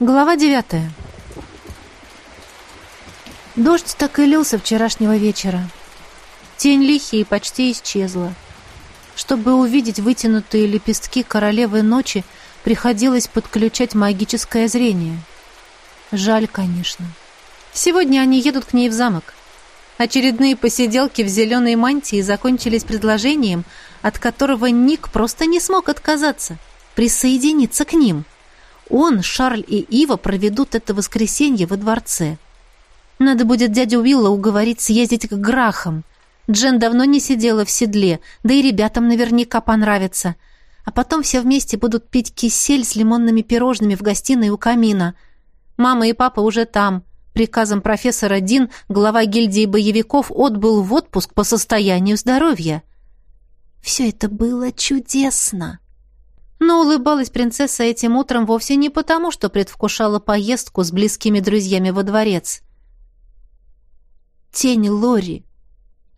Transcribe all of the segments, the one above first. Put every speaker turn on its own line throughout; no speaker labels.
Глава девятая. Дождь так и лился вчерашнего вечера. Тень лихии почти исчезла. Чтобы увидеть вытянутые лепестки королевы ночи, приходилось подключать магическое зрение. Жаль, конечно. Сегодня они едут к ней в замок. Очередные посиделки в зеленой мантии закончились предложением, от которого Ник просто не смог отказаться — присоединиться к ним — он, Шарль и Ива проведут это воскресенье во дворце. Надо будет дядю Уилла уговорить съездить к Грахам. Джен давно не сидела в седле, да и ребятам наверняка понравится. А потом все вместе будут пить кисель с лимонными пирожными в гостиной у камина. Мама и папа уже там. Приказом профессора Дин глава гильдии боевиков отбыл в отпуск по состоянию здоровья. Все это было чудесно. Но улыбалась принцесса этим утром вовсе не потому, что предвкушала поездку с близкими друзьями во дворец. Тень Лори.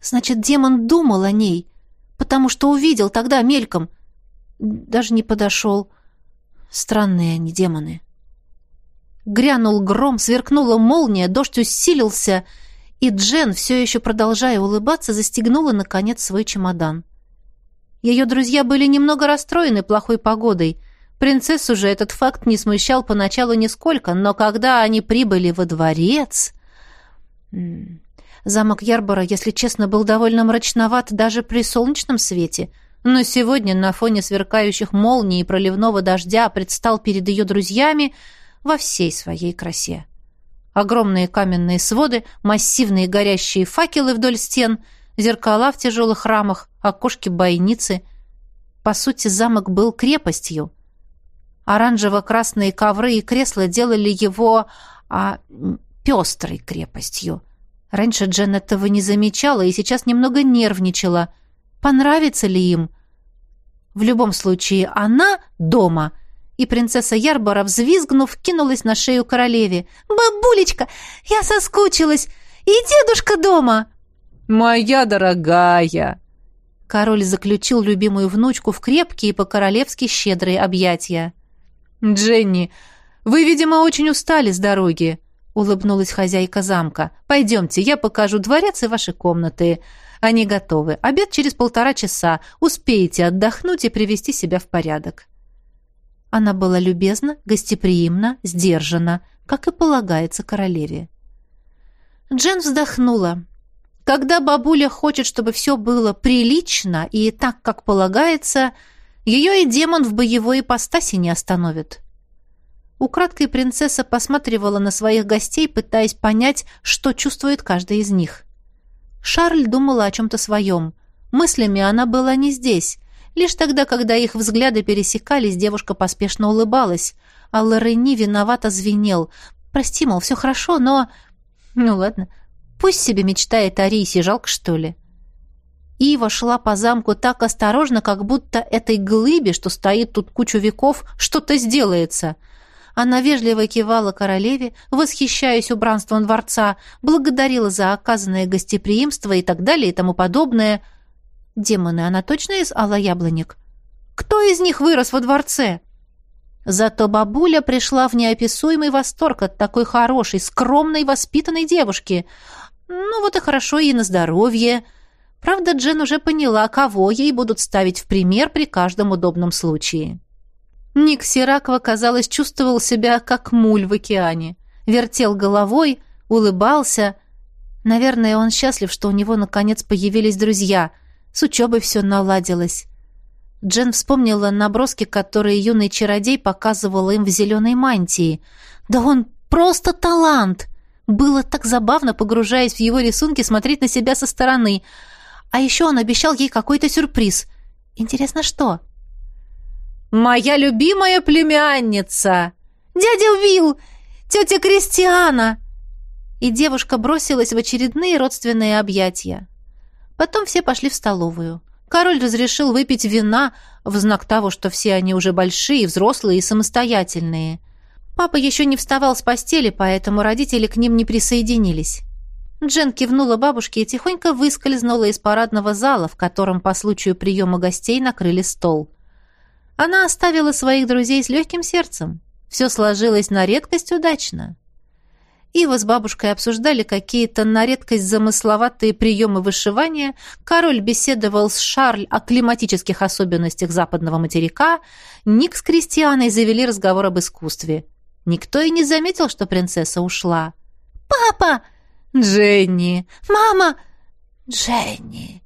Значит, демон думал о ней, потому что увидел тогда мельком. Даже не подошел. Странные они, демоны. Грянул гром, сверкнула молния, дождь усилился, и Джен, все еще продолжая улыбаться, застегнула, наконец, свой чемодан. Ее друзья были немного расстроены плохой погодой. Принцессу же этот факт не смущал поначалу нисколько, но когда они прибыли во дворец... Замок Ярбора, если честно, был довольно мрачноват даже при солнечном свете, но сегодня на фоне сверкающих молний и проливного дождя предстал перед ее друзьями во всей своей красе. Огромные каменные своды, массивные горящие факелы вдоль стен — зеркала в тяжелых рамах, окошки-бойницы. По сути, замок был крепостью. Оранжево-красные ковры и кресла делали его а, пестрой крепостью. Раньше Джен этого не замечала и сейчас немного нервничала. Понравится ли им? В любом случае, она дома — и принцесса Ярбора, взвизгнув, кинулась на шею королеве. «Бабулечка, я соскучилась! И дедушка дома!»
«Моя дорогая!»
Король заключил любимую внучку в крепкие по-королевски щедрые объятия.
«Дженни, вы, видимо, очень устали с дороги», — улыбнулась хозяйка замка. «Пойдемте, я покажу дворец и ваши комнаты. Они готовы. Обед через полтора часа. Успеете отдохнуть и привести себя в порядок».
Она была любезна, гостеприимна, сдержана, как и полагается королеве. Джен вздохнула. Когда бабуля хочет, чтобы все было прилично и так, как полагается, ее и демон в боевой ипостаси не остановит. Украдкой принцесса посматривала на своих гостей, пытаясь понять, что чувствует каждый из них. Шарль думала о чем-то своем. Мыслями она была не здесь. Лишь тогда, когда их взгляды пересекались, девушка поспешно улыбалась, а Лорени виновато звенел. «Прости, мол, все хорошо, но...» «Ну ладно, Пусть себе мечтает о рисе, жалко что ли. Ива шла по замку так осторожно, как будто этой глыбе, что стоит тут кучу веков, что-то сделается. Она вежливо кивала королеве, восхищаясь убранством дворца, благодарила за оказанное гостеприимство и так далее и тому подобное. Демоны, она точно из Алла Яблоник? Кто из них вырос во дворце? Зато бабуля пришла в неописуемый восторг от такой хорошей, скромной, воспитанной девушки — ну вот и хорошо ей на здоровье. Правда, Джен уже поняла, кого ей будут ставить в пример при каждом удобном случае. Ник Сиракова, казалось, чувствовал себя как муль в океане. Вертел головой, улыбался. Наверное, он счастлив, что у него наконец появились друзья. С учебой все наладилось. Джен вспомнила наброски, которые юный чародей показывал им в зеленой мантии. «Да он просто талант!» Было так забавно, погружаясь в его рисунки, смотреть на себя со стороны. А еще он обещал ей какой-то сюрприз. Интересно, что?
«Моя любимая племянница!»
«Дядя Уилл! Тетя Кристиана!» И девушка бросилась в очередные родственные объятия. Потом все пошли в столовую. Король разрешил выпить вина в знак того, что все они уже большие, взрослые и самостоятельные – Папа еще не вставал с постели, поэтому родители к ним не присоединились. Джен кивнула бабушке и тихонько выскользнула из парадного зала, в котором по случаю приема гостей накрыли стол. Она оставила своих друзей с легким сердцем. Все сложилось на редкость удачно. Ива с бабушкой обсуждали какие-то на редкость замысловатые приемы вышивания, король беседовал с Шарль о климатических особенностях западного материка, Ник с Кристианой завели разговор об искусстве. Никто и не заметил, что принцесса ушла. «Папа!» «Дженни!» «Мама!» «Дженни!»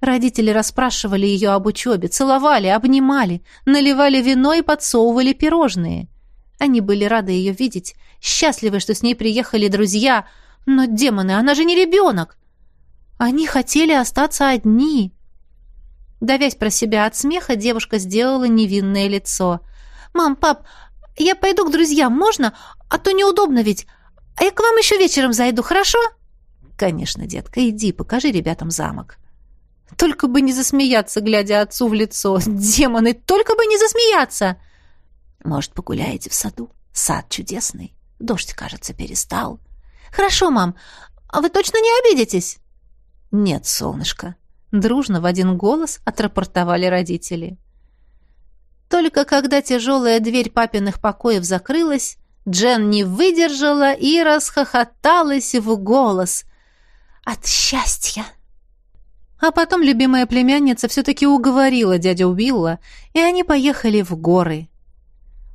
Родители расспрашивали ее об учебе, целовали, обнимали, наливали вино и подсовывали пирожные. Они были рады ее видеть, счастливы, что с ней приехали друзья. Но, демоны, она же не ребенок. Они хотели остаться одни. Давясь про себя от смеха, девушка сделала невинное лицо. «Мам, пап, я пойду к друзьям, можно? А то неудобно ведь. А я к вам еще вечером зайду, хорошо?» «Конечно, детка, иди, покажи ребятам замок». Только бы не засмеяться, глядя отцу в лицо. Демоны, только бы не засмеяться! Может, погуляете в саду? Сад чудесный. Дождь, кажется, перестал. Хорошо, мам. А вы точно не обидитесь? Нет, солнышко. Дружно в один голос отрапортовали родители. Только когда тяжелая дверь папиных покоев закрылась, Джен не выдержала и расхохоталась в голос. От счастья! А потом любимая племянница все-таки уговорила дядю Уилла, и они поехали в горы.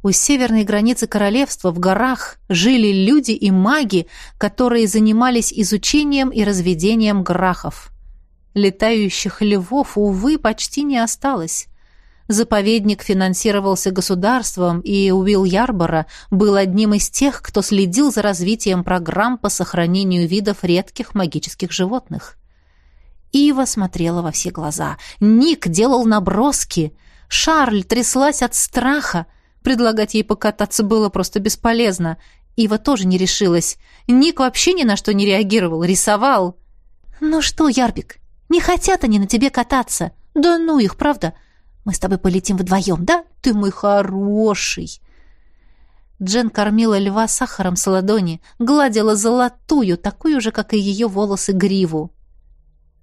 У северной границы королевства в горах жили люди и маги, которые занимались изучением и разведением грахов. Летающих львов, увы, почти не осталось. Заповедник финансировался государством, и Уилл Ярбора был одним из тех, кто следил за развитием программ по сохранению видов редких магических животных. Ива смотрела во все глаза. Ник делал наброски. Шарль тряслась от страха. Предлагать ей покататься было просто бесполезно. Ива тоже не решилась. Ник вообще ни на что не реагировал, рисовал. «Ну что, Ярбик, не хотят они на тебе кататься. Да ну их, правда? Мы с тобой полетим вдвоем, да? Ты мой хороший!» Джен кормила льва сахаром с ладони, гладила золотую, такую же, как и ее волосы, гриву.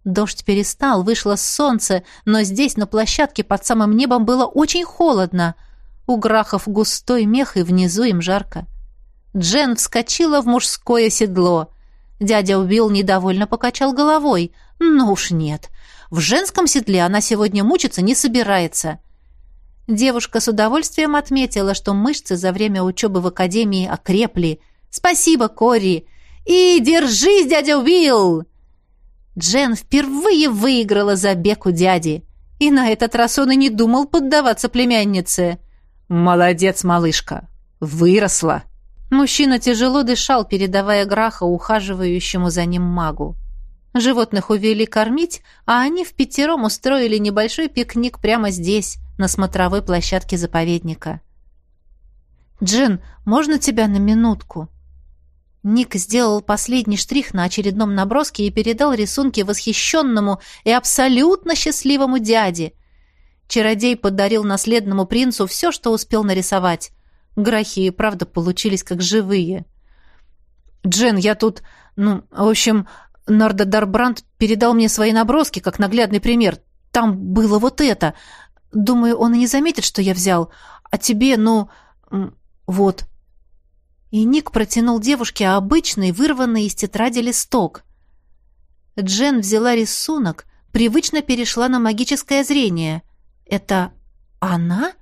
Дождь перестал, вышло солнце, но здесь, на площадке под самым небом, было очень холодно — у грахов густой мех, и внизу им жарко. Джен вскочила в мужское седло. Дядя Уилл недовольно покачал головой. «Ну уж нет. В женском седле она сегодня мучиться не собирается». Девушка с удовольствием отметила, что мышцы за время учебы в академии окрепли. «Спасибо, Кори!» «И держись, дядя Уилл!» Джен впервые выиграла забег у дяди. И на этот раз он и не думал поддаваться племяннице. «Молодец, малышка! Выросла!» Мужчина тяжело дышал, передавая Граха ухаживающему за ним магу. Животных увели кормить, а они в пятером устроили небольшой пикник прямо здесь, на смотровой площадке заповедника. «Джин, можно тебя на минутку?» Ник сделал последний штрих на очередном наброске и передал рисунки восхищенному и абсолютно счастливому дяде, Чародей подарил наследному принцу все, что успел нарисовать. Грахи и правда получились как живые. «Джен, я тут... Ну, в общем, Нарда Дарбранд передал мне свои наброски, как наглядный пример. Там было вот это. Думаю, он и не заметит, что я взял. А тебе, ну... Вот». И Ник протянул девушке обычный, вырванный из тетради листок. Джен взяла рисунок, привычно перешла на магическое зрение. Это она?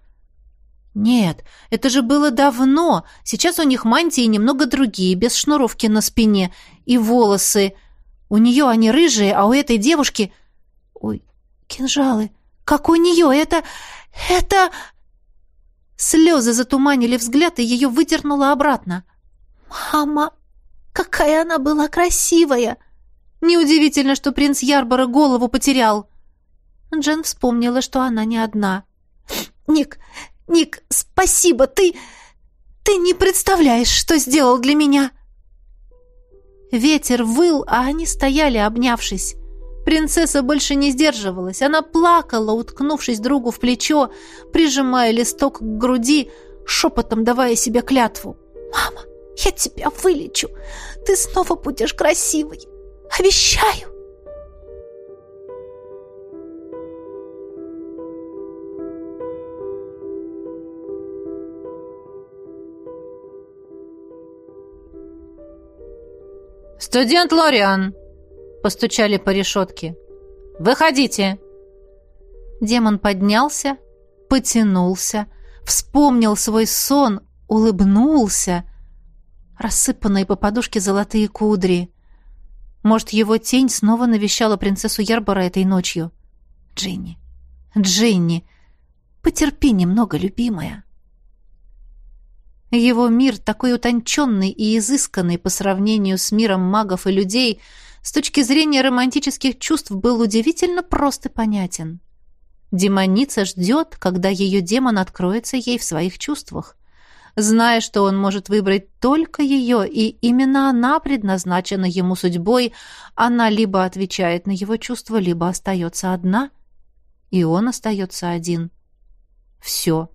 Нет, это же было давно. Сейчас у них мантии немного другие, без шнуровки на спине. И волосы. У нее они рыжие, а у этой девушки... Ой, кинжалы. Как у нее? Это... Это... Слезы затуманили взгляд, и ее выдернуло обратно. «Мама, какая она была красивая!» Неудивительно, что принц Ярбора голову потерял. Джен вспомнила, что она не одна. «Ник, Ник, спасибо, ты... ты не представляешь, что сделал для меня!» Ветер выл, а они стояли, обнявшись. Принцесса больше не сдерживалась. Она плакала, уткнувшись другу в плечо, прижимая листок к груди, шепотом давая себе клятву. «Мама, я тебя вылечу. Ты снова будешь красивой. Обещаю!»
«Студент Лориан!» — постучали по решетке. «Выходите!» Демон поднялся, потянулся, вспомнил свой сон, улыбнулся. Рассыпанные по подушке золотые кудри. Может, его тень снова навещала принцессу Ярбора этой ночью? Джинни, Джинни, потерпи немного, любимая. Его мир, такой утонченный и изысканный по сравнению с миром магов и людей, с точки зрения романтических чувств был удивительно прост и понятен. Демоница ждет, когда ее демон откроется ей в своих чувствах. Зная, что он может выбрать только ее, и именно она предназначена ему судьбой, она либо отвечает на его чувства, либо остается одна, и он остается один. Все.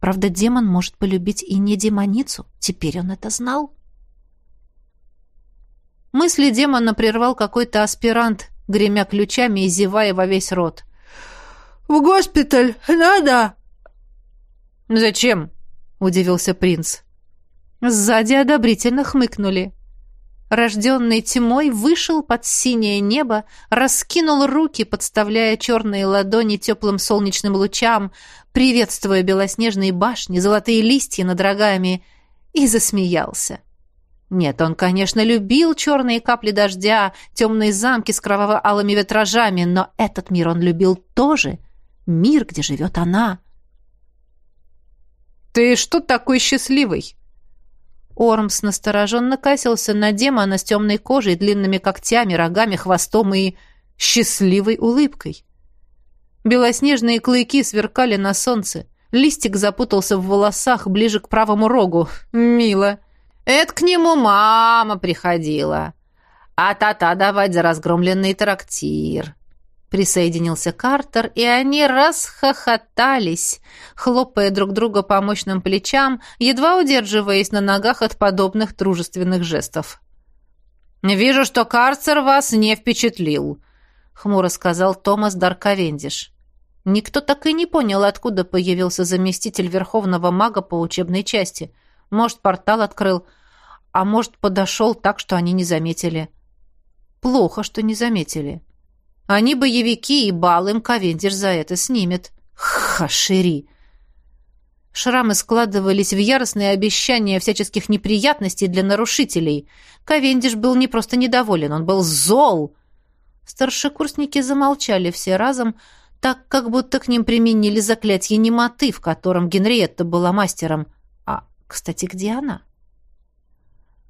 Правда, демон может полюбить и не демоницу, теперь он это знал. Мысли демона прервал какой-то аспирант, гремя ключами и зевая во весь рот.
«В госпиталь надо!»
«Зачем?» — удивился принц. Сзади одобрительно хмыкнули. Рожденный тьмой вышел под синее небо, раскинул руки, подставляя черные ладони теплым солнечным лучам, приветствуя белоснежные башни, золотые листья над рогами, и засмеялся. Нет, он, конечно, любил черные капли дождя, темные замки с кроваво-алыми витражами, но этот мир он любил тоже — мир, где живет она. «Ты что такой счастливый?» Ормс настороженно косился на демона с темной кожей, длинными когтями, рогами, хвостом и счастливой улыбкой. Белоснежные клыки сверкали на солнце. Листик запутался в волосах ближе к правому рогу. Мило. Это к нему мама приходила. А та-та давать за разгромленный трактир. Присоединился Картер, и они расхохотались, хлопая друг друга по мощным плечам, едва удерживаясь на ногах от подобных дружественных жестов. «Вижу, что Карцер вас не впечатлил», — хмуро сказал Томас Дарковендиш. Никто так и не понял, откуда появился заместитель верховного мага по учебной части. Может, портал открыл, а может, подошел так, что они не заметили. Плохо, что не заметили. Они боевики, и бал им Ковендиш за это снимет. Хашири! Шрамы складывались в яростные обещания всяческих неприятностей для нарушителей. Ковендиш был не просто недоволен, он был зол. Старшекурсники замолчали все разом, так как будто к ним применили заклятие немоты, в котором Генриетта была мастером. А, кстати, где она?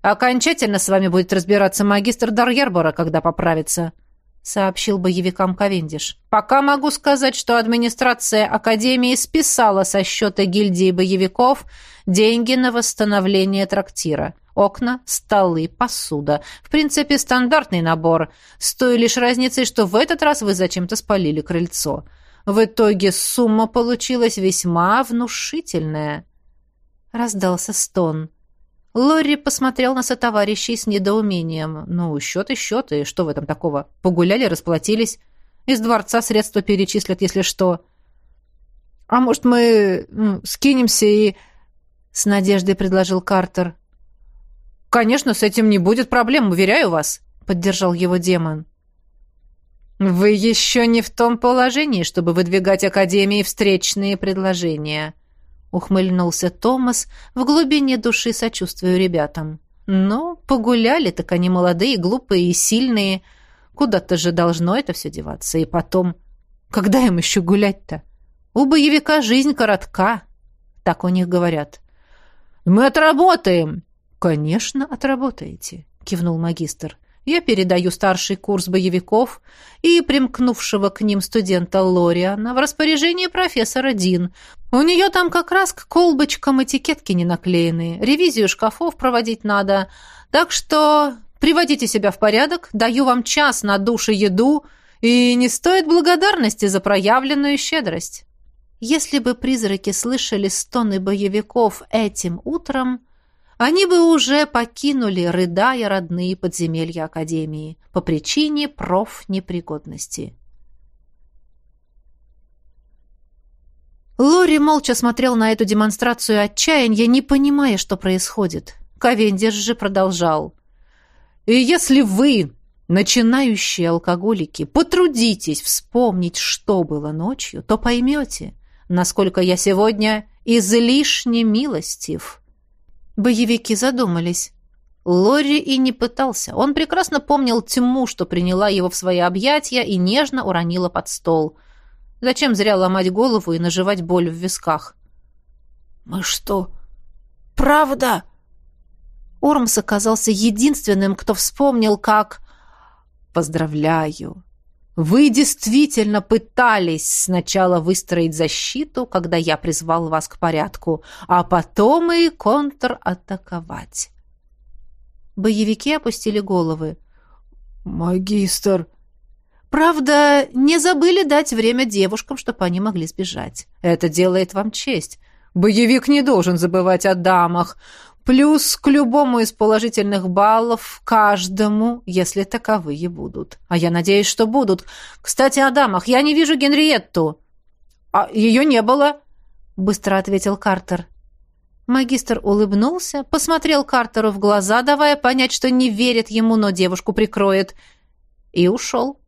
«Окончательно с вами будет разбираться магистр Дарьербора, когда поправится», — сообщил боевикам Ковендиш. «Пока могу сказать, что администрация Академии списала со счета гильдии боевиков деньги на восстановление трактира. Окна, столы, посуда. В принципе, стандартный набор, с той лишь разницей, что в этот раз вы зачем-то спалили крыльцо. В итоге сумма получилась весьма внушительная». Раздался стон. Лори посмотрел на сотоварищей с недоумением. «Ну, счет и счет, и что в этом такого? Погуляли, расплатились. Из дворца средства перечислят, если что». «А может, мы ну, скинемся и...» — с надеждой предложил Картер. «Конечно, с этим не будет проблем, уверяю вас», — поддержал его демон. «Вы еще не в том положении, чтобы выдвигать Академии встречные предложения», ухмыльнулся Томас, в глубине души сочувствую ребятам. Но погуляли, так они молодые, глупые и сильные. Куда-то же должно это все деваться. И потом, когда им еще гулять-то? У боевика жизнь коротка, так у них говорят. Мы отработаем. Конечно, отработаете, кивнул магистр. Я передаю старший курс боевиков и примкнувшего к ним студента Лориана в распоряжение профессора Дин. У нее там как раз к колбочкам этикетки не наклеены. Ревизию шкафов проводить надо. Так что приводите себя в порядок, даю вам час на душ и еду, и не стоит благодарности за проявленную щедрость. Если бы призраки слышали стоны боевиков этим утром, они бы уже покинули, рыдая родные подземелья Академии по причине профнепригодности. Лори молча смотрел на эту демонстрацию отчаяния, не понимая, что происходит. Ковендиш же продолжал. И если вы, начинающие алкоголики, потрудитесь вспомнить, что было ночью, то поймете, насколько я сегодня излишне милостив».
Боевики задумались.
Лори и не пытался. Он прекрасно помнил тьму, что приняла его в свои объятия и нежно уронила под стол. Зачем зря ломать голову и наживать боль в висках?
«Мы что, правда?»
Ормс оказался единственным, кто вспомнил, как...
«Поздравляю! Вы действительно пытались сначала выстроить защиту, когда я призвал вас к порядку, а потом и контратаковать».
Боевики опустили головы.
«Магистр!»
«Правда, не забыли дать время девушкам, чтобы они могли сбежать.
Это делает вам честь. Боевик не должен забывать о дамах. Плюс к любому из положительных баллов каждому, если таковые будут. А я надеюсь, что будут. Кстати, о дамах. Я не вижу Генриетту». «А ее не было», — быстро ответил Картер.
Магистр улыбнулся, посмотрел Картеру в глаза, давая понять, что не верит ему, но девушку прикроет, и ушел.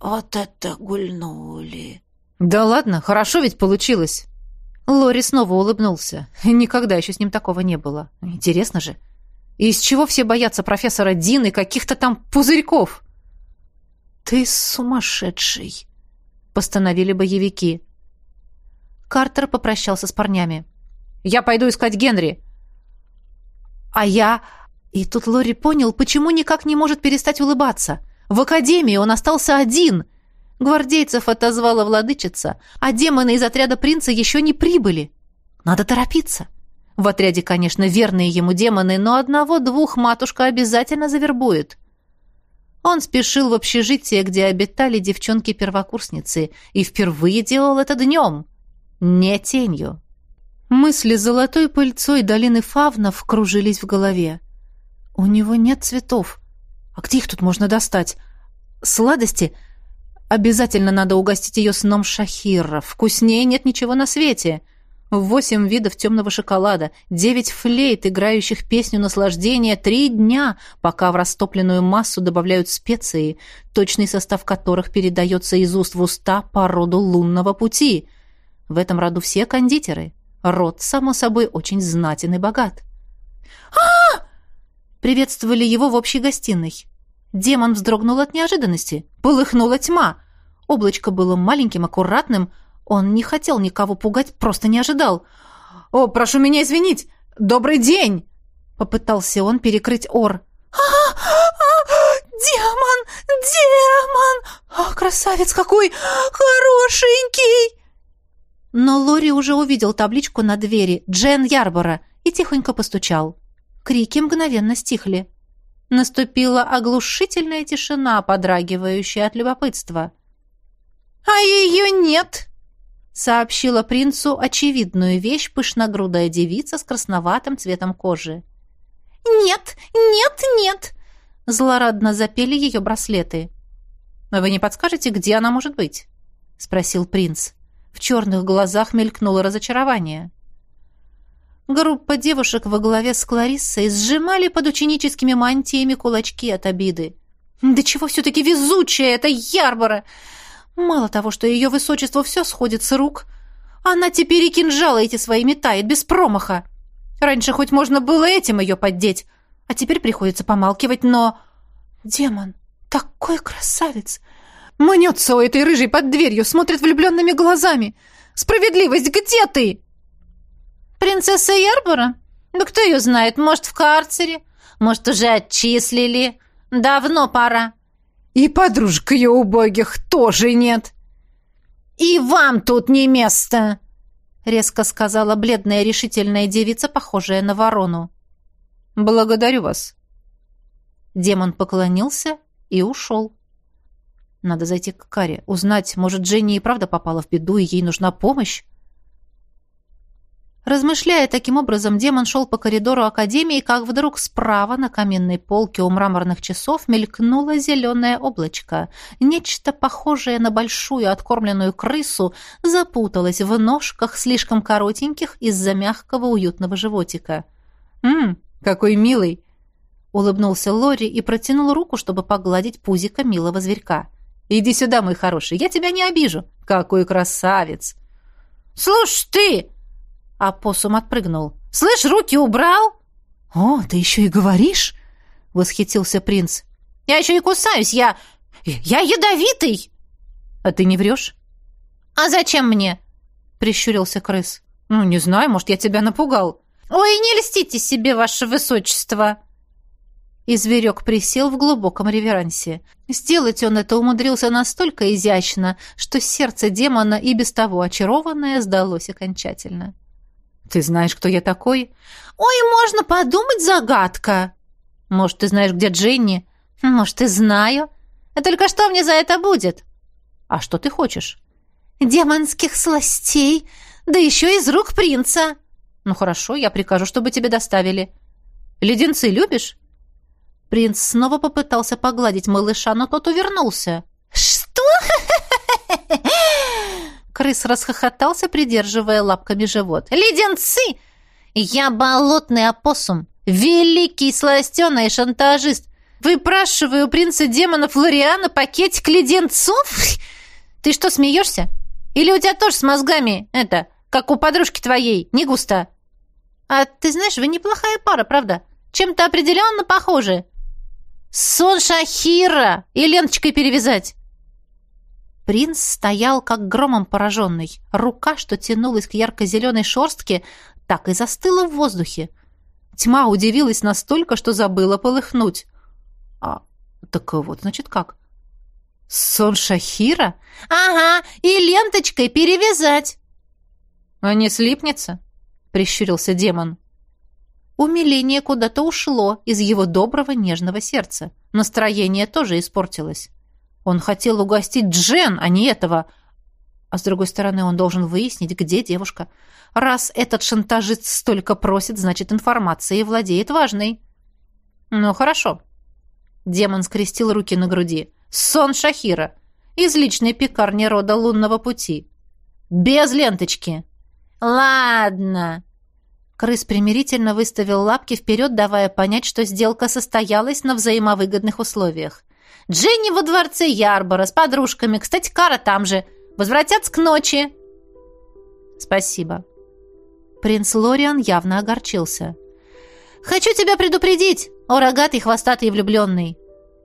«Вот это гульнули!»
«Да ладно, хорошо ведь получилось!»
Лори снова улыбнулся. Никогда еще с ним такого не было. Интересно же. И из чего все боятся профессора Дин и каких-то там пузырьков?
«Ты сумасшедший!»
— постановили боевики. Картер попрощался с парнями.
Я пойду искать Генри.
А я... И тут Лори понял, почему никак не может перестать улыбаться. В академии он остался один. Гвардейцев отозвала владычица, а демоны из отряда принца еще не прибыли. Надо торопиться. В отряде, конечно, верные ему демоны, но одного-двух матушка обязательно завербует. Он спешил в общежитие, где обитали девчонки-первокурсницы, и впервые делал это днем, не тенью. Мысли золотой пыльцой долины фавнов кружились в голове. У него нет цветов. А где их тут можно достать? Сладости? Обязательно надо угостить ее сном Шахира. Вкуснее нет ничего на свете. Восемь видов темного шоколада, девять флейт, играющих песню наслаждения, три дня, пока в растопленную массу добавляют специи, точный состав которых передается из уст в уста по роду лунного пути. В этом роду все кондитеры. Род, само собой, очень знатен и богат. а Приветствовали его в общей гостиной. Демон вздрогнул от неожиданности. Полыхнула тьма. Облачко было маленьким, аккуратным. Он не хотел никого пугать, просто не ожидал. «О, прошу меня извинить! Добрый день!» Попытался он перекрыть ор.
«А, а, демон! Демон! А, красавец какой! Хорошенький!»
Но Лори уже увидел табличку на двери «Джен Ярбора» и тихонько постучал. Крики мгновенно стихли. Наступила оглушительная тишина, подрагивающая от любопытства.
«А ее нет!»
— сообщила принцу очевидную вещь пышногрудая девица с красноватым цветом кожи.
«Нет, нет, нет!»
— злорадно запели ее браслеты. «Вы не подскажете, где она может быть?» — спросил принц. В черных глазах мелькнуло разочарование. Группа девушек во главе с Клариссой сжимали под ученическими мантиями кулачки от обиды. «Да чего все-таки везучая эта Ярбора! Мало того, что ее высочество все сходит с рук, она теперь и кинжалы эти свои метает без промаха. Раньше хоть можно было этим ее поддеть, а теперь приходится помалкивать, но... Демон, такой красавец! Мнется у этой рыжей под дверью, смотрит влюбленными глазами. Справедливость, где ты?
Принцесса Ярбора? Да кто ее знает, может, в карцере? Может, уже отчислили? Давно пора.
И подружка ее убогих тоже нет.
И вам тут не место,
резко сказала бледная решительная девица, похожая на ворону.
Благодарю вас.
Демон поклонился и ушел. Надо зайти к Каре, узнать, может, Дженни и правда попала в беду, и ей нужна помощь. Размышляя таким образом, демон шел по коридору Академии, как вдруг справа на каменной полке у мраморных часов мелькнуло зеленое облачко. Нечто похожее на большую откормленную крысу запуталось в ножках, слишком коротеньких из-за мягкого уютного животика.
«Ммм, какой милый!»
— улыбнулся Лори и протянул руку, чтобы погладить пузико милого зверька. «Иди сюда, мой хороший, я тебя не обижу. Какой красавец!»
«Слушай ты!» Апоссум отпрыгнул. «Слышь, руки убрал?»
«О, ты еще и говоришь?» — восхитился принц.
«Я еще и кусаюсь, я... я ядовитый!»
«А ты не врешь?»
«А зачем мне?»
— прищурился крыс. «Ну, не знаю, может, я тебя напугал».
«Ой, не льстите себе, ваше высочество!»
И зверек присел в глубоком реверансе. Сделать он это умудрился настолько изящно, что сердце демона и без того очарованное сдалось окончательно. «Ты знаешь, кто я такой?»
«Ой, можно подумать, загадка!»
«Может, ты знаешь, где Дженни?»
«Может, и знаю. А только что мне за это будет?»
«А что ты хочешь?»
«Демонских сластей, да еще из рук принца!»
«Ну хорошо, я прикажу, чтобы тебе доставили. Леденцы любишь?» Принц снова попытался погладить малыша, но тот увернулся.
«Что?»
Крыс расхохотался, придерживая лапками живот.
«Леденцы! Я болотный опоссум, великий сластеный шантажист. Выпрашиваю у принца демонов Лориана пакетик леденцов? Ты что, смеешься? Или у тебя тоже с мозгами, это, как у подружки твоей, не густо? А ты знаешь, вы неплохая пара, правда? Чем-то определенно похожи. Сон Шахира и ленточкой перевязать.
Принц стоял, как громом пораженный. Рука, что тянулась к ярко-зеленой шорстке, так и застыла в воздухе. Тьма удивилась настолько, что забыла полыхнуть. А, так вот, значит, как? Сон Шахира?
Ага, и ленточкой перевязать.
А не слипнется? Прищурился демон. Умиление куда-то ушло из его доброго нежного сердца. Настроение тоже испортилось. Он хотел угостить Джен, а не этого. А с другой стороны, он должен выяснить, где девушка. Раз этот шантажист столько просит, значит, информацией владеет важной. Ну, хорошо. Демон скрестил руки на груди. Сон Шахира. Из личной пекарни рода лунного пути. Без ленточки.
Ладно.
Крыс примирительно выставил лапки вперед, давая понять, что сделка состоялась на взаимовыгодных условиях.
«Дженни во дворце Ярбора с подружками. Кстати, Кара там же. Возвратятся к ночи».
«Спасибо». Принц Лориан явно огорчился.
«Хочу тебя предупредить, о рогатый, хвостатый и влюбленный.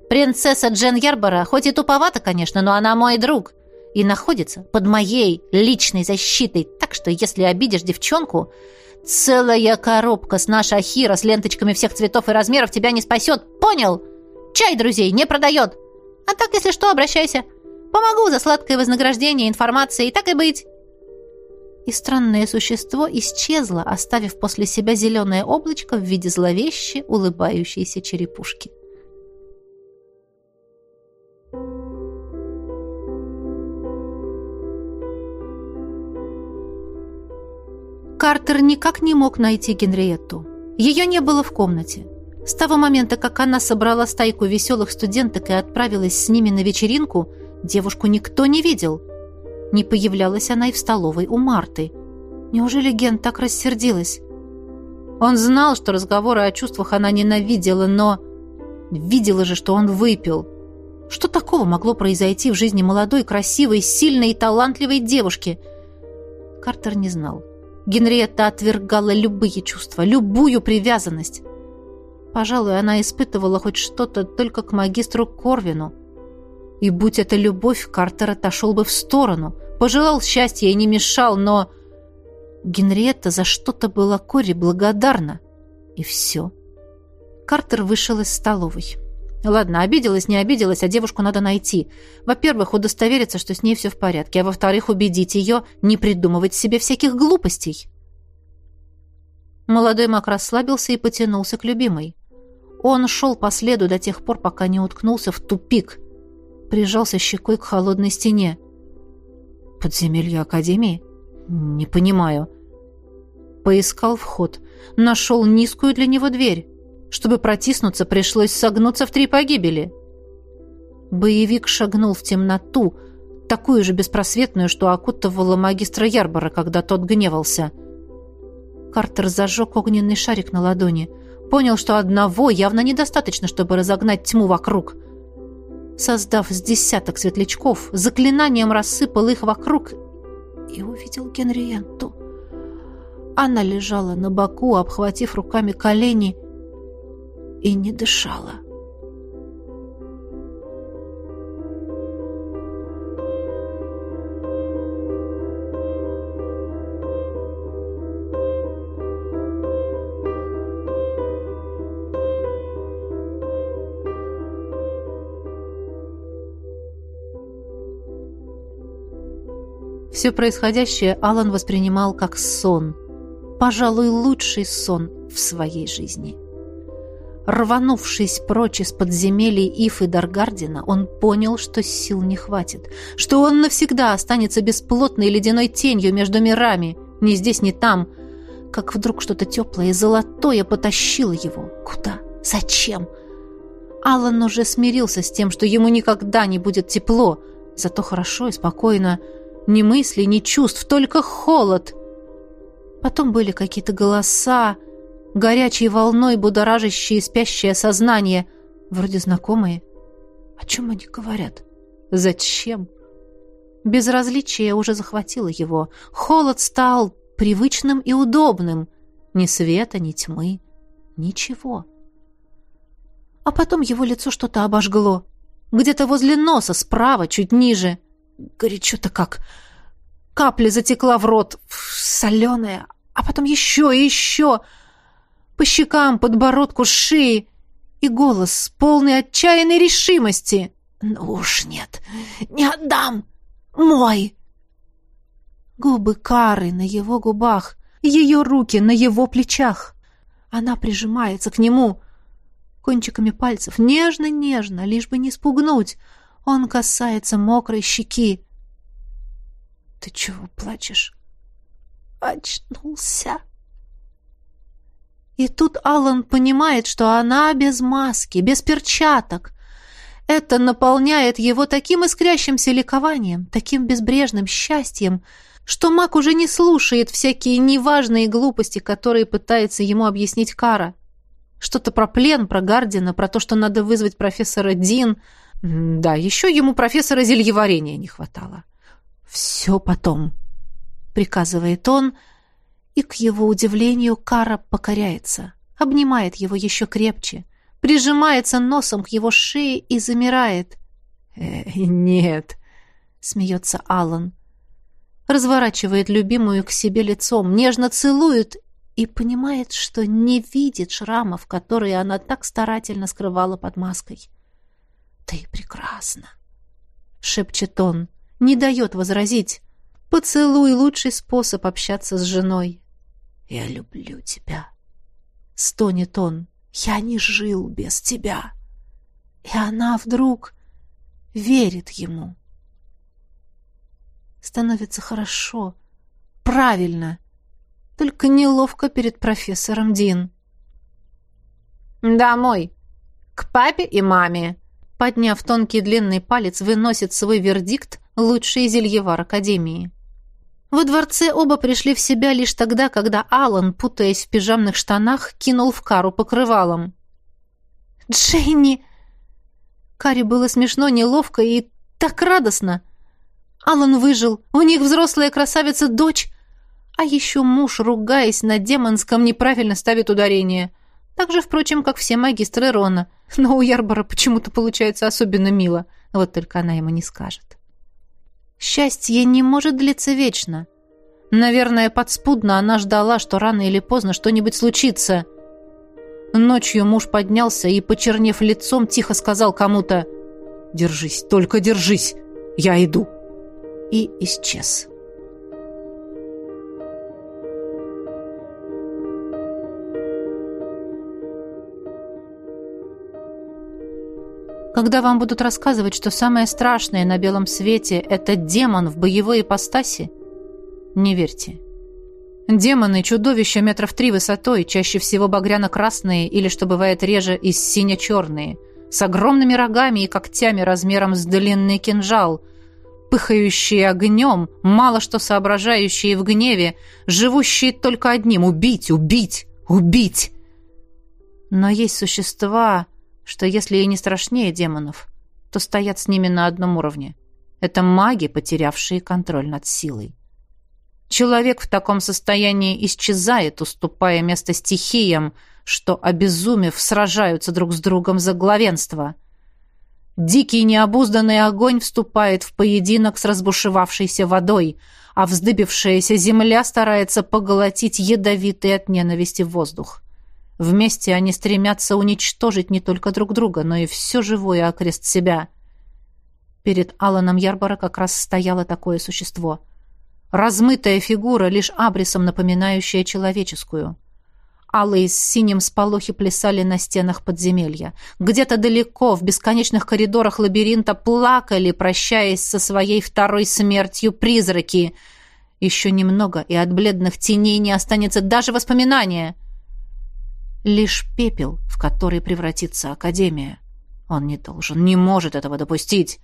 Принцесса Джен Ярбора, хоть и туповата, конечно, но она мой друг» и находится под моей личной защитой, так что если обидишь девчонку, целая коробка с нашей Ахира с ленточками всех цветов и размеров тебя не спасет, понял? Чай, друзей, не продает. А так, если что, обращайся. Помогу за сладкое вознаграждение, информацией, так и быть.
И странное существо исчезло, оставив после себя зеленое облачко в виде зловещей улыбающейся черепушки. Картер никак не мог найти Генриетту. Ее не было в комнате. С того момента, как она собрала стайку веселых студенток и отправилась с ними на вечеринку, девушку никто не видел. Не появлялась она и в столовой у Марты. Неужели Ген так рассердилась? Он знал, что разговоры о чувствах она ненавидела, но... Видела же, что он выпил. Что такого могло произойти в жизни молодой, красивой, сильной и талантливой девушки? Картер не знал. Генриетта отвергала любые чувства, любую привязанность. Пожалуй, она испытывала хоть что-то только к магистру Корвину. И будь это любовь, Картер отошел бы в сторону, пожелал счастья и не мешал, но... Генриетта за что-то была Кори благодарна. И все. Картер вышел из столовой. Ладно, обиделась, не обиделась, а девушку надо найти. Во-первых, удостовериться, что с ней все в порядке, а во-вторых, убедить ее не придумывать себе всяких глупостей. Молодой маг расслабился и потянулся к любимой. Он шел по следу до тех пор, пока не уткнулся в тупик. Прижался щекой к холодной стене. «Подземелье Академии? Не понимаю». Поискал вход. Нашел низкую для него дверь. Чтобы протиснуться, пришлось согнуться в три погибели. Боевик шагнул в темноту, такую же беспросветную, что окутывала магистра Ярбора, когда тот гневался. Картер зажег огненный шарик на ладони.
Понял, что одного явно недостаточно, чтобы разогнать тьму вокруг. Создав с десяток светлячков, заклинанием рассыпал их вокруг и увидел Генриенту. Она лежала на боку, обхватив руками колени, и не дышала. Все происходящее Алан воспринимал как сон. Пожалуй, лучший сон в своей жизни. Рванувшись прочь из подземелий Иф и Даргардина, он понял, что сил не хватит, что он навсегда останется бесплотной ледяной тенью между мирами, ни здесь, ни там, как вдруг что-то теплое и золотое потащило его. Куда? Зачем? Алан уже смирился с тем, что ему никогда не будет тепло, зато хорошо и спокойно, ни мыслей, ни чувств, только холод. Потом были какие-то голоса, горячей волной будоражащие спящее сознание, вроде знакомые. О чем они говорят? Зачем? Безразличие уже захватило его. Холод стал привычным и удобным. Ни света, ни тьмы, ничего. А потом его лицо что-то обожгло. Где-то возле носа, справа, чуть ниже. Горячо-то как. Капля затекла в рот, соленая, а потом еще и еще. По щекам, подбородку, шее. И голос, полный отчаянной решимости. «Ну уж нет, не отдам! Мой!» Губы Кары на его губах, ее руки на его плечах. Она прижимается к нему кончиками пальцев, нежно-нежно, лишь бы не спугнуть. Он касается мокрой щеки. «Ты чего плачешь?» «Очнулся!» И тут Аллан понимает, что она без маски, без перчаток. Это наполняет его таким искрящимся ликованием, таким безбрежным счастьем, что маг уже не слушает всякие неважные глупости, которые пытается ему объяснить Кара. Что-то про плен, про Гардина, про то, что надо вызвать профессора Дин. Да, еще ему профессора зельеварения не хватало. «Все потом», — приказывает он, — и, к его удивлению, Кара покоряется, обнимает его еще крепче, прижимается носом к его шее и замирает. «Э, «Нет», — смеется Аллан. Разворачивает любимую к себе лицом, нежно целует и понимает, что не видит шрамов, которые она так старательно скрывала под маской. «Ты прекрасна!» — шепчет он, не дает возразить. «Поцелуй — лучший способ общаться с женой. «Я люблю тебя», — стонет он. «Я не жил без тебя». И она вдруг верит ему. Становится хорошо, правильно, только неловко перед профессором Дин. «Домой! К папе и маме!» Подняв тонкий длинный палец, выносит свой вердикт лучший зельевар Академии. Во дворце оба пришли в себя лишь тогда, когда Алан, путаясь в пижамных штанах, кинул в кару покрывалом. «Дженни!» Каре было смешно, неловко и так радостно. Алан выжил, у них взрослая красавица-дочь, а еще муж, ругаясь на демонском, неправильно ставит ударение. Так же, впрочем, как все магистры Рона. Но у Ярбора почему-то получается особенно мило. Вот только она ему не скажет. Счастье не может длиться вечно. Наверное, подспудно она ждала, что рано или поздно что-нибудь случится. Ночью муж поднялся и, почернев лицом, тихо сказал кому-то «Держись, только держись, я иду». И исчез. Когда вам будут рассказывать, что самое страшное на белом свете – это демон в боевой ипостаси, не верьте. Демоны – чудовища метров три высотой, чаще всего багряно-красные или, что бывает реже, и сине-черные, с огромными рогами и когтями размером с длинный кинжал, пыхающие огнем, мало что соображающие в гневе, живущие только одним – убить, убить, убить. Но есть существа, что если и не страшнее демонов, то стоят с ними на одном уровне. Это маги, потерявшие контроль над силой. Человек в таком состоянии исчезает, уступая место стихиям, что, обезумев, сражаются друг с другом за главенство. Дикий необузданный огонь вступает в поединок с разбушевавшейся водой, а вздыбившаяся земля старается поглотить ядовитый от ненависти воздух. Вместе они стремятся уничтожить не только друг друга, но и все живое окрест себя. Перед Аланом Ярбора как раз стояло такое существо. Размытая фигура, лишь абрисом напоминающая человеческую. Алые с синим сполохи плясали на стенах подземелья. Где-то далеко, в бесконечных коридорах лабиринта, плакали, прощаясь со своей второй смертью призраки. Еще немного, и от бледных теней не останется даже воспоминания. Лишь пепел, в который превратится Академия. Он не должен, не может этого допустить.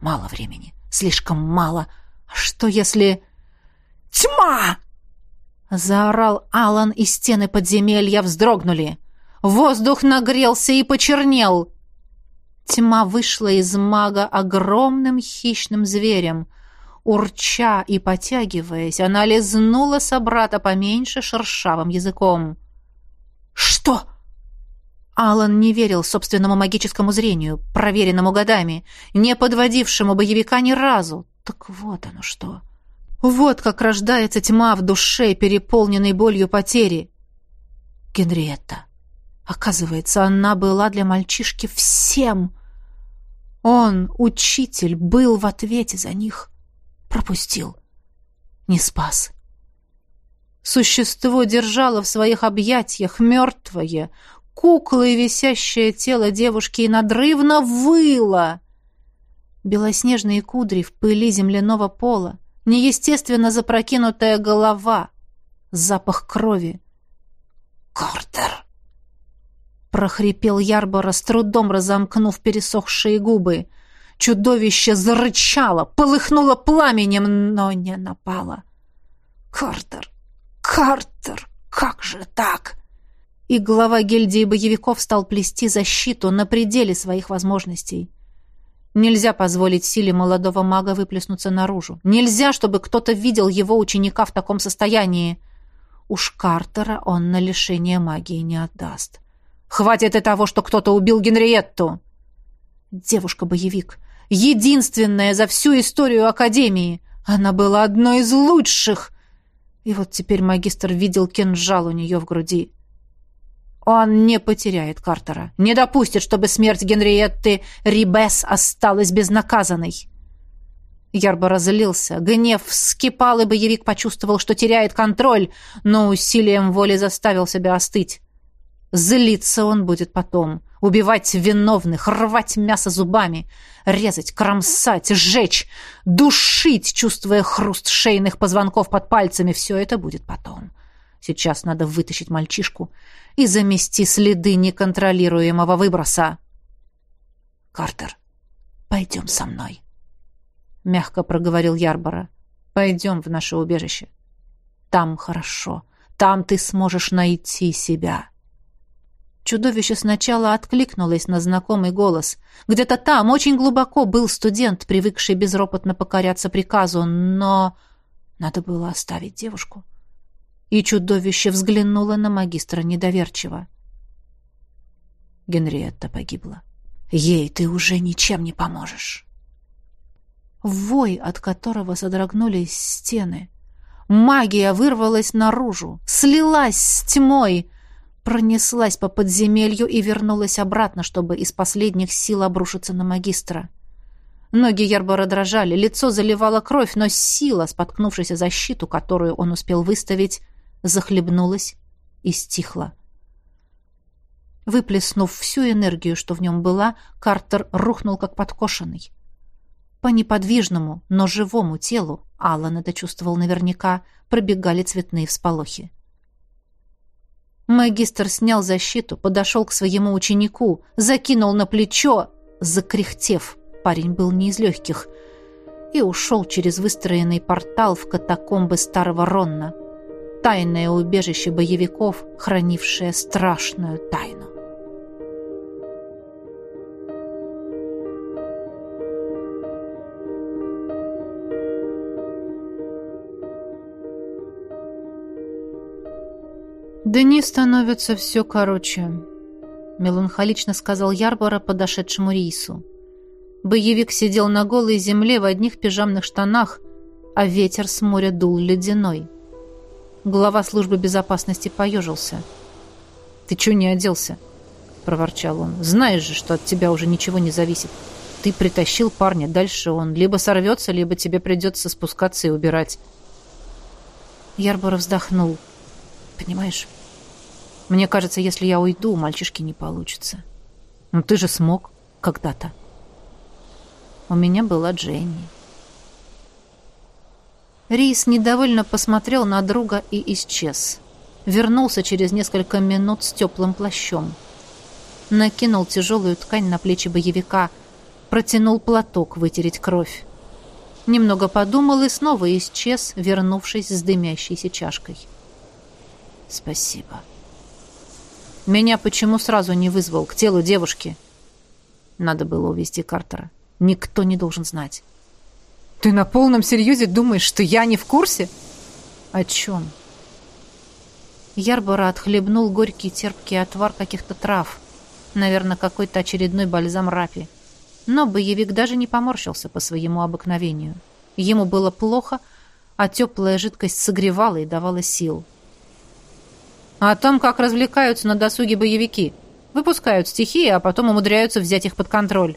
Мало времени, слишком мало. А что если... «Тьма!» Заорал Алан, и стены подземелья вздрогнули. Воздух нагрелся и почернел. Тьма вышла из мага огромным хищным зверем. Урча и потягиваясь, она лизнула собрата поменьше шершавым языком. «Что?» Алан не верил собственному магическому зрению, проверенному годами, не подводившему боевика ни разу. Так вот оно что. Вот как рождается тьма в душе, переполненной болью потери. Генриетта. Оказывается, она была для мальчишки всем. Он, учитель, был в ответе за них. Пропустил. Не спас. Существо держало в своих объятиях мертвое, куклой висящее тело девушки и надрывно выло. Белоснежные кудри в пыли земляного пола, неестественно запрокинутая голова, запах крови. «Картер!» — прохрипел Ярбора, с трудом разомкнув пересохшие губы. Чудовище зарычало, полыхнуло пламенем, но не напало. «Картер! Картер! Как же так?» И глава гильдии боевиков стал плести защиту на пределе своих возможностей. Нельзя позволить силе молодого мага выплеснуться наружу. Нельзя, чтобы кто-то видел его ученика в таком состоянии. Уж Картера он на лишение магии не отдаст. Хватит и того, что кто-то убил Генриетту. Девушка-боевик. Единственная за всю историю Академии. Она была одной из лучших. И вот теперь магистр видел кинжал у нее в груди. Он не потеряет Картера, не допустит, чтобы смерть Генриетты Рибес осталась безнаказанной. Ярбо разлился, гнев вскипал, и боевик почувствовал, что теряет контроль, но усилием воли заставил себя остыть. Злиться он будет потом, убивать виновных, рвать мясо зубами, резать, кромсать, сжечь, душить, чувствуя хруст шейных позвонков под пальцами. Все это будет потом. Сейчас надо вытащить мальчишку и замести следы неконтролируемого выброса. «Картер, пойдем со мной», — мягко проговорил Ярбора. «Пойдем в наше убежище. Там хорошо. Там ты сможешь найти себя». Чудовище сначала откликнулось на знакомый голос. Где-то там, очень глубоко, был студент, привыкший безропотно покоряться приказу, но надо было оставить девушку и чудовище взглянуло на магистра недоверчиво. Генриетта погибла. Ей ты уже ничем не поможешь. Вой, от которого содрогнулись стены. Магия вырвалась наружу, слилась с тьмой, пронеслась по подземелью и вернулась обратно, чтобы из последних сил обрушиться на магистра. Ноги Ярбора дрожали, лицо заливало кровь, но сила, споткнувшись о защиту, которую он успел выставить, захлебнулась и стихла. Выплеснув всю энергию, что в нем была, Картер рухнул как подкошенный. По неподвижному, но живому телу, Аллан это чувствовал наверняка, пробегали цветные всполохи. Магистр снял защиту, подошел к своему ученику, закинул на плечо, закряхтев. Парень был не из легких. И ушел через выстроенный портал в катакомбы старого Ронна.
тайное убежище боевиков, хранившее страшную тайну. «Дни становятся все короче», — меланхолично сказал Ярбора подошедшему Рису. Боевик сидел на голой земле в одних пижамных штанах, а ветер с моря дул ледяной. Глава службы безопасности поежился. «Ты чё не оделся?» — проворчал он. «Знаешь же, что от тебя уже ничего не зависит. Ты притащил парня, дальше он либо сорвется, либо тебе придется спускаться и убирать». Ярбора вздохнул. «Понимаешь, мне кажется, если я уйду, мальчишки не получится. Но ты же смог когда-то. У меня была Дженни. Рис недовольно посмотрел на друга и исчез. Вернулся через несколько минут с теплым плащом. Накинул тяжелую ткань на плечи боевика, протянул платок вытереть кровь. Немного подумал и снова исчез, вернувшись с дымящейся чашкой. «Спасибо», меня почему сразу не вызвал к телу девушки? Надо было увести Картера. Никто не должен знать. Ты на полном серьезе думаешь, что я не в курсе? О чем? Ярбора отхлебнул горький терпкий отвар каких-то трав. Наверное, какой-то очередной бальзам рапи. Но боевик даже не поморщился по своему обыкновению. Ему было плохо, а теплая жидкость согревала и давала сил. — а о том, как развлекаются на досуге боевики. Выпускают стихии, а потом умудряются взять их под контроль.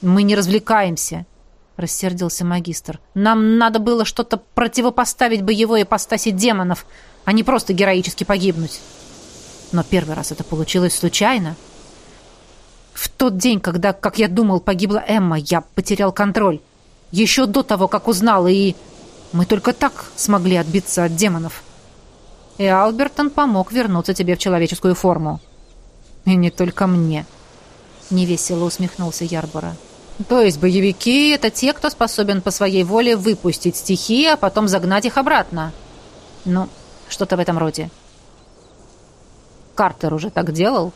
«Мы не развлекаемся», — рассердился магистр. «Нам надо было что-то противопоставить боевой ипостаси демонов, а не просто героически погибнуть. Но первый раз это получилось случайно. В тот день, когда, как я думал, погибла Эмма, я потерял контроль. Еще до того, как узнал, и мы только так смогли отбиться от демонов» и Албертон помог вернуться тебе в человеческую форму. И не только мне. Невесело усмехнулся Ярбора. То есть боевики — это те, кто способен по своей воле выпустить стихии, а потом загнать их обратно. Ну, что-то в этом роде. Картер уже так делал?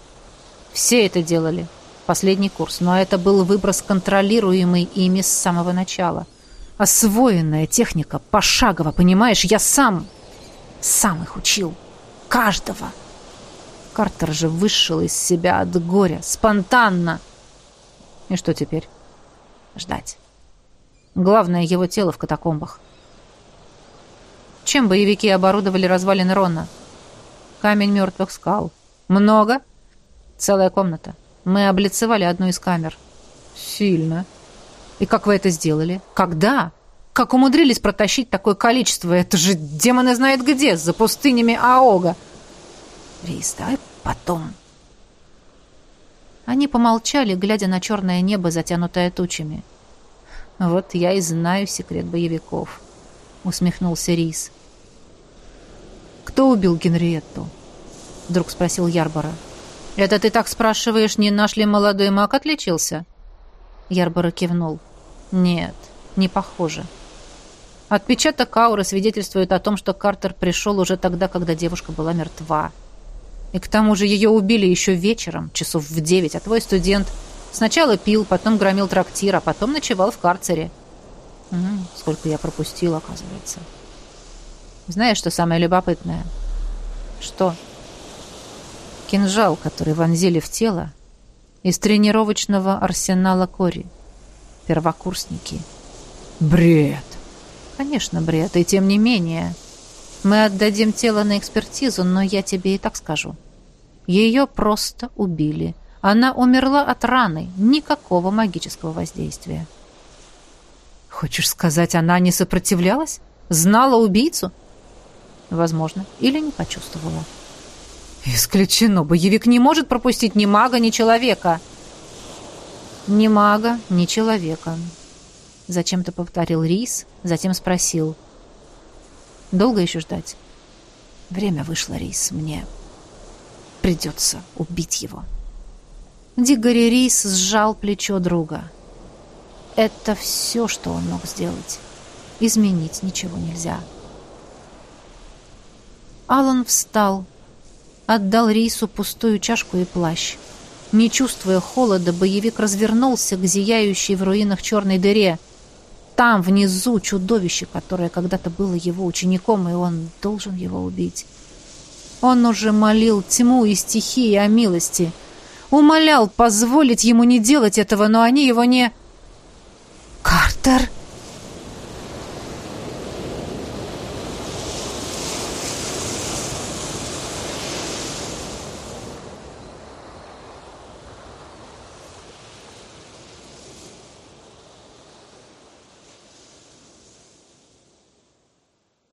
Все это делали. Последний курс. Но это был выброс, контролируемый ими с самого начала. Освоенная техника, пошагово, понимаешь? Я сам сам их учил. Каждого. Картер же вышел из себя от горя. Спонтанно. И что теперь? Ждать. Главное, его тело в катакомбах. Чем боевики оборудовали развалины Рона? Камень мертвых скал. Много? Целая комната. Мы облицевали одну из камер. Сильно. И как вы это сделали? Когда? Как умудрились протащить такое количество? Это же демоны знает где, за пустынями Аога. Рис, давай потом. Они помолчали, глядя на черное небо, затянутое тучами. Вот я и знаю секрет боевиков, усмехнулся Рис. Кто убил Генриетту? Вдруг спросил Ярбора. Это ты так спрашиваешь, не наш ли молодой маг отличился? Ярбора кивнул. Нет, не похоже. Отпечаток ауры свидетельствует о том, что Картер пришел уже тогда, когда девушка была мертва. И к тому же ее убили еще вечером, часов в девять, а твой студент сначала пил, потом громил трактир, а потом ночевал в карцере. Угу, сколько я пропустил, оказывается. Знаешь, что самое любопытное? Что? Кинжал, который вонзили в тело, из тренировочного арсенала Кори. Первокурсники. Бред! Конечно, бред, и тем не менее. Мы отдадим тело на экспертизу, но я тебе и так скажу. Ее просто убили. Она умерла от раны, никакого магического воздействия. Хочешь сказать, она не сопротивлялась? Знала убийцу? Возможно, или не почувствовала. Исключено. Боевик не может пропустить ни мага, ни человека. Ни мага, ни человека. Зачем-то повторил Рис, затем спросил. «Долго еще ждать?» «Время вышло, Рис. Мне придется убить его». Дигори Рис сжал плечо друга. Это все, что он мог сделать. Изменить ничего нельзя. Алан встал, отдал Рису пустую чашку и плащ. Не чувствуя холода, боевик развернулся к зияющей в руинах черной дыре. Там, внизу, чудовище, которое когда-то было его учеником, и он должен его убить. Он уже молил тьму и стихии о милости. Умолял позволить ему не делать этого, но они его не... «Картер!»